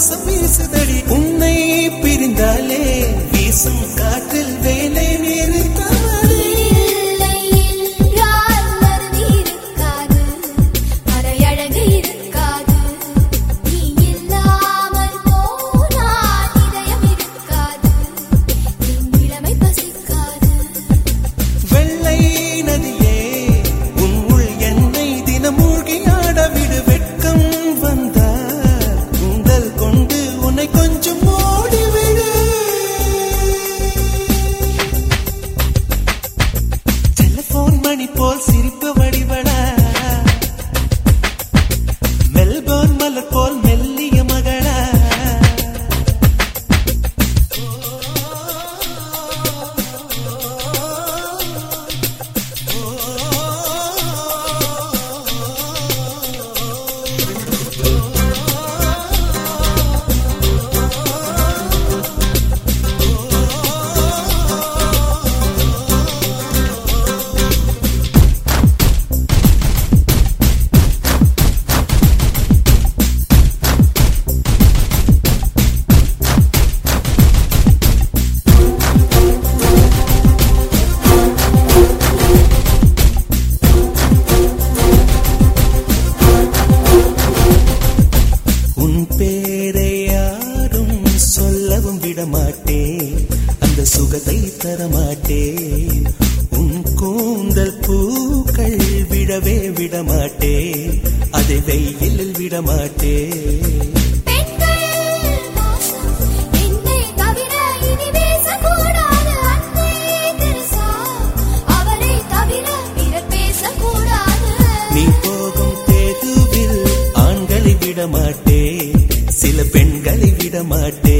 சுவாசம் வீசுதடி உன்னை பிரிந்தாலே இந்த சுகத்தை தரமாட்டேன். உன் கூந்தல் பூக்கள் விடவே விடமாட்டேன். அதை வெயிலில் விடமாட்டேன். விடமாட்டே சில பெண்களை விடமாட்டே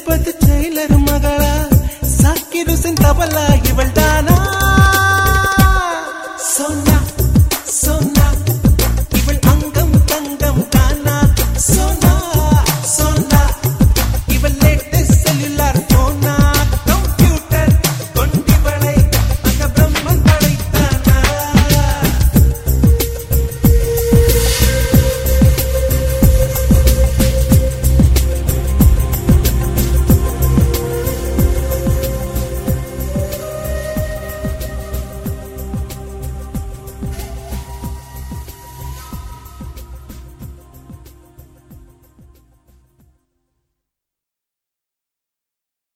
గజపతి జైలర్ మగళ సాకిరు సింతబలాయి